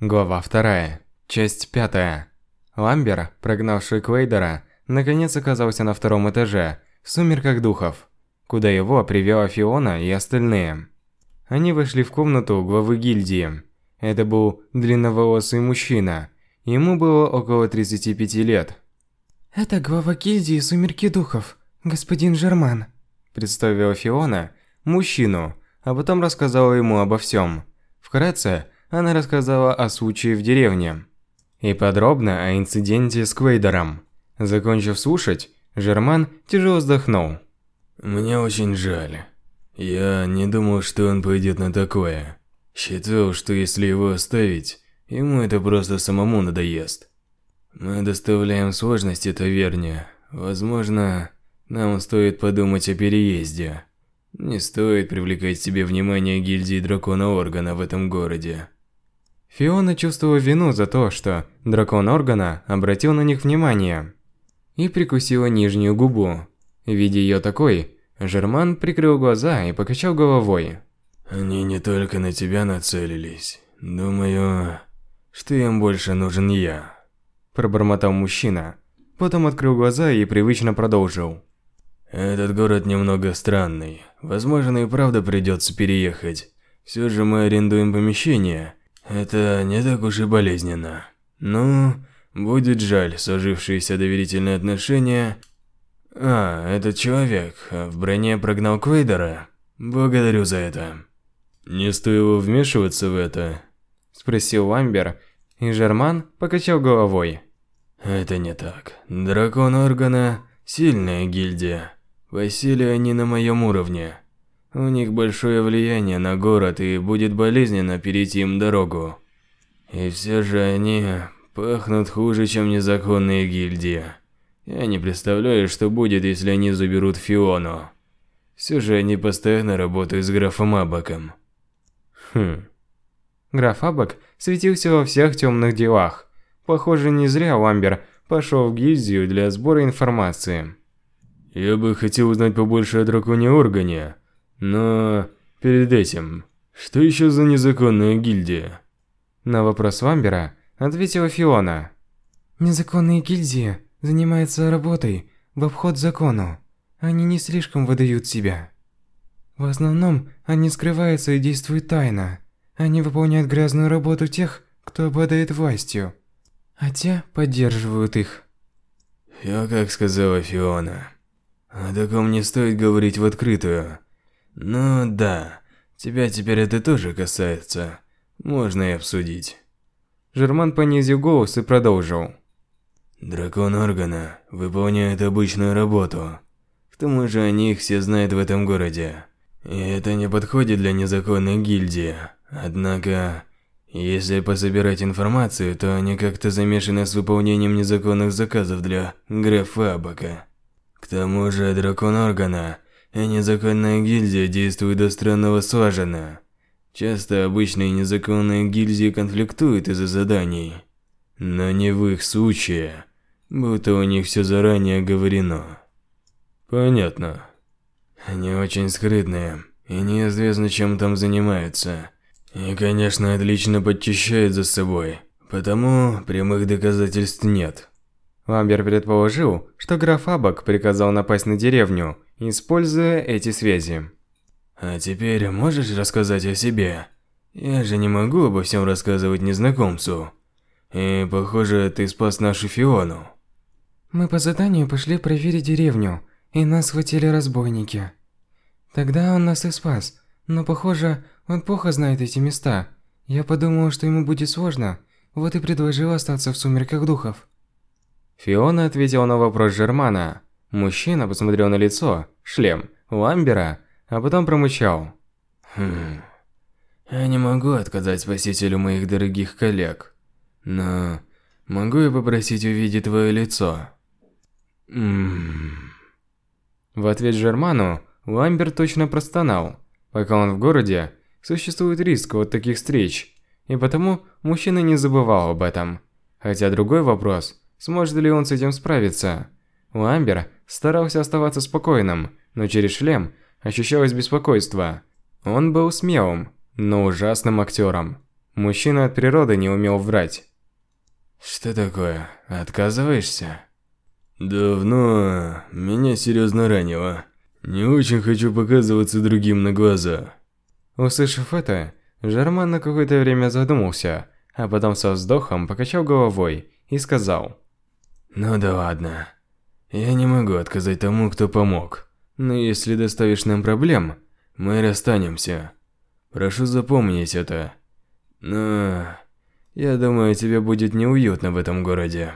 Глава 2. Часть 5. Ламбер, прогнавший Квейдера, наконец оказался на втором этаже, в сумерках духов, куда его привела Фиона и остальные. Они вошли в комнату главы гильдии. Это был длинноволосый мужчина. Ему было около 35 лет. «Это глава гильдии Сумерки Духов, господин Жерман», представила Фиона мужчину, а потом рассказала ему обо всем. Вкратце, она рассказала о случае в деревне. И подробно о инциденте с Квейдером. Закончив слушать, Жерман тяжело вздохнул. «Мне очень жаль. Я не думал, что он пойдет на такое. Считал, что если его оставить, ему это просто самому надоест. Мы доставляем сложности таверне. Возможно, нам стоит подумать о переезде. Не стоит привлекать себе внимание гильдии Дракона Органа в этом городе. Фиона чувствовала вину за то, что Дракон Органа обратил на них внимание. И прикусила нижнюю губу. Видя ее такой, Жерман прикрыл глаза и покачал головой. Они не только на тебя нацелились. Думаю, что им больше нужен я. Пробормотал мужчина. Потом открыл глаза и привычно продолжил. Этот город немного странный. Возможно, и правда придется переехать. Все же мы арендуем помещение. Это не так уж и болезненно. Ну, будет жаль сложившиеся доверительные отношения. А, этот человек в броне прогнал Квейдера. Благодарю за это. Не стоило вмешиваться в это. Спросил Ламбер, и Жерман покачал головой. Это не так. Дракон Органа – сильная гильдия. Василий они на моем уровне. У них большое влияние на город и будет болезненно перейти им дорогу. И все же они пахнут хуже, чем незаконные гильдии. Я не представляю, что будет, если они заберут Фиону. Все же они постоянно работают с графом Абаком. Хм. Граф Абак светился во всех темных делах. Похоже, не зря Ламбер пошел в гильдию для сбора информации. Я бы хотел узнать побольше о драконе Органе, но перед этим, что еще за незаконная гильдия? На вопрос Ламбера ответила Фиона. Незаконные гильдии занимаются работой в обход закону. Они не слишком выдают себя. В основном, они скрываются и действуют тайно. Они выполняют грязную работу тех, кто обладает властью. А те поддерживают их. Я как сказала Фиона. О таком не стоит говорить в открытую. Ну да, тебя теперь это тоже касается. Можно и обсудить. Жерман понизил голос и продолжил. Дракон Органа выполняет обычную работу. К тому же о них все знают в этом городе. И это не подходит для незаконной гильдии. Однако, если пособирать информацию, то они как-то замешаны с выполнением незаконных заказов для графа Абака. К тому же дракон Органа и незаконная гильдия действуют до странного слаженно. Часто обычные незаконные гильдии конфликтуют из-за заданий. Но не в их случае, будто у них все заранее оговорено. Понятно. Они очень скрытные, и неизвестно, чем там занимаются. И, конечно, отлично подчищают за собой, потому прямых доказательств нет. Ламбер предположил, что граф Абак приказал напасть на деревню, используя эти связи. «А теперь можешь рассказать о себе? Я же не могу обо всем рассказывать незнакомцу. И, похоже, ты спас нашу Фиону». Мы по заданию пошли проверить деревню, и нас схватили разбойники. Тогда он нас и спас, но, похоже, он плохо знает эти места. Я подумала, что ему будет сложно, вот и предложил остаться в Сумерках Духов. Фиона ответила на вопрос Жермана. Мужчина посмотрел на лицо, шлем, Ламбера, а потом промычал. «Хм... Я не могу отказать спасителю моих дорогих коллег. Но... Могу я попросить увидеть твое лицо?» Ммм... В ответ Жерману, Ламбер точно простонал. Пока он в городе, существует риск вот таких встреч, и потому мужчина не забывал об этом. Хотя другой вопрос – Сможет ли он с этим справиться? Ламбер старался оставаться спокойным, но через шлем ощущалось беспокойство. Он был смелым, но ужасным актером. Мужчина от природы не умел врать. Что такое? Отказываешься? Давно меня серьезно ранило. Не очень хочу показываться другим на глаза. Услышав это, Жерман на какое-то время задумался, а потом со вздохом покачал головой и сказал. «Ну да ладно. Я не могу отказать тому, кто помог. Но если доставишь нам проблем, мы расстанемся. Прошу запомнить это. Но я думаю, тебе будет неуютно в этом городе».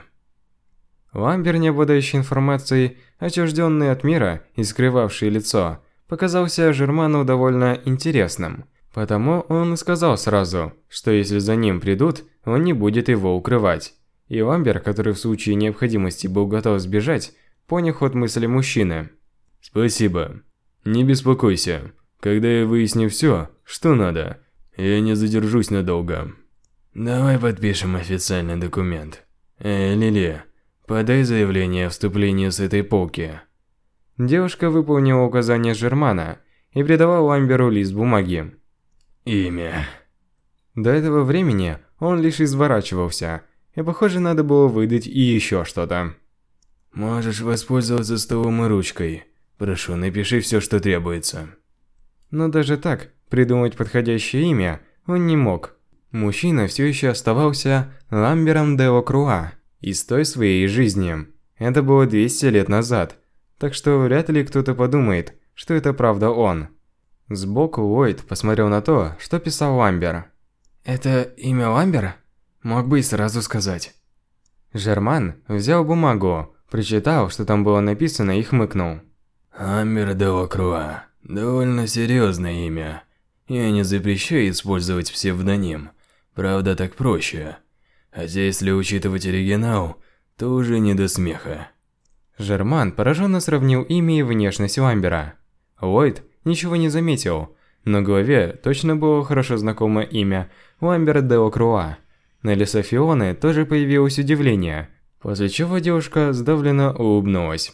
Ламбер, не обладающий информацией, отчужденный от мира и скрывавший лицо, показался Жерману довольно интересным. Потому он сказал сразу, что если за ним придут, он не будет его укрывать. И Ламбер, который в случае необходимости был готов сбежать, понял ход мысли мужчины. «Спасибо. Не беспокойся. Когда я выясню все, что надо, я не задержусь надолго». «Давай подпишем официальный документ. Эй, Лили, подай заявление о вступлении с этой полки». Девушка выполнила указание Жермана и передала Ламберу лист бумаги. Имя. До этого времени он лишь изворачивался, и похоже надо было выдать и еще что-то. Можешь воспользоваться столом и ручкой. Прошу, напиши все, что требуется. Но даже так, придумать подходящее имя он не мог. Мужчина все еще оставался Ламбером де Окруа из той своей жизни. Это было 200 лет назад, так что вряд ли кто-то подумает, что это правда он. Сбоку Уойд посмотрел на то, что писал Ламбер. «Это имя Ламбера? Мог бы и сразу сказать». Жерман взял бумагу, прочитал, что там было написано и хмыкнул. «Амбер де Лакруа. Довольно серьезное имя. Я не запрещаю использовать псевдоним. Правда, так проще. Хотя если учитывать оригинал, то уже не до смеха». Жерман пораженно сравнил имя и внешность Ламбера. Ллойд ничего не заметил, но голове точно было хорошо знакомое имя Ламбер де Окруа. На лице Фионы тоже появилось удивление, после чего девушка сдавленно улыбнулась.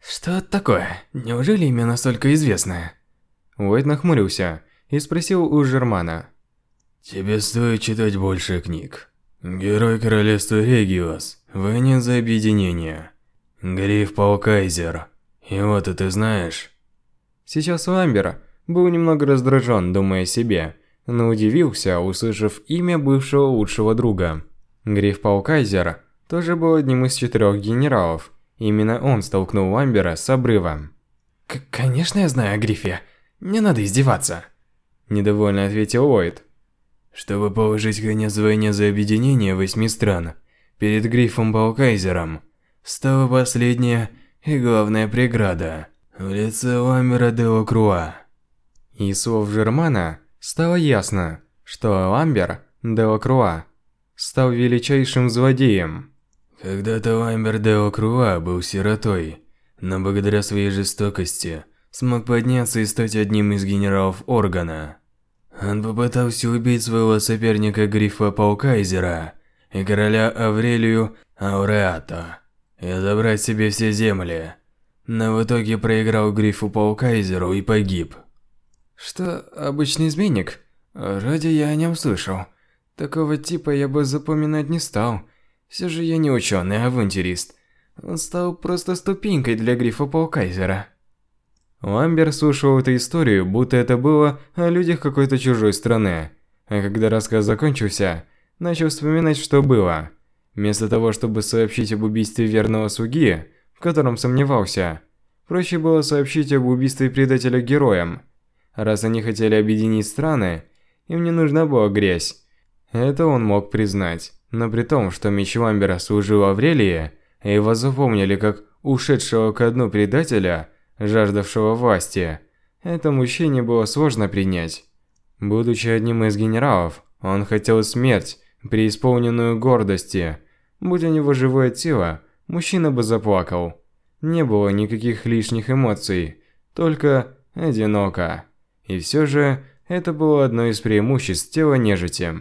«Что это такое? Неужели имя настолько известное?» Уэйд нахмурился и спросил у Жермана. «Тебе стоит читать больше книг. Герой Королевства Региос, Войне за Объединение, Гриф Паукайзер. И вот это знаешь?» Сейчас Ламбер был немного раздражен, думая о себе, но удивился, услышав имя бывшего лучшего друга. Гриф Паукайзер тоже был одним из четырех генералов. Именно он столкнул Ламбера с обрыва. К «Конечно я знаю о Грифе. Не надо издеваться», – недовольно ответил Ллойд. «Чтобы положить конец войне за объединение восьми стран, перед Грифом Паукайзером стала последняя и главная преграда – в лице Ламера де Лакруа. Из слов Жермана стало ясно, что Ламбер де Лакруа стал величайшим злодеем. Когда-то Ламбер де Лакруа был сиротой, но благодаря своей жестокости смог подняться и стать одним из генералов Органа. Он попытался убить своего соперника Грифа Паукайзера и короля Аврелию Ауреата и забрать себе все земли. Но в итоге проиграл Грифу Паукайзеру и погиб. Что, обычный изменник? Вроде я о нем слышал. Такого типа я бы запоминать не стал. Все же я не ученый, а авантюрист. Он стал просто ступенькой для Грифа Паукайзера. Ламбер слушал эту историю, будто это было о людях какой-то чужой страны. А когда рассказ закончился, начал вспоминать, что было. Вместо того, чтобы сообщить об убийстве верного слуги, в котором сомневался. Проще было сообщить об убийстве предателя героям. Раз они хотели объединить страны, им не нужна была грязь. Это он мог признать. Но при том, что меч Ламбера служил Аврелии, его запомнили как ушедшего ко дну предателя, жаждавшего власти, это мужчине было сложно принять. Будучи одним из генералов, он хотел смерть, преисполненную гордости. Будь у него живое тело, мужчина бы заплакал. Не было никаких лишних эмоций, только одиноко. И все же, это было одно из преимуществ тела нежити.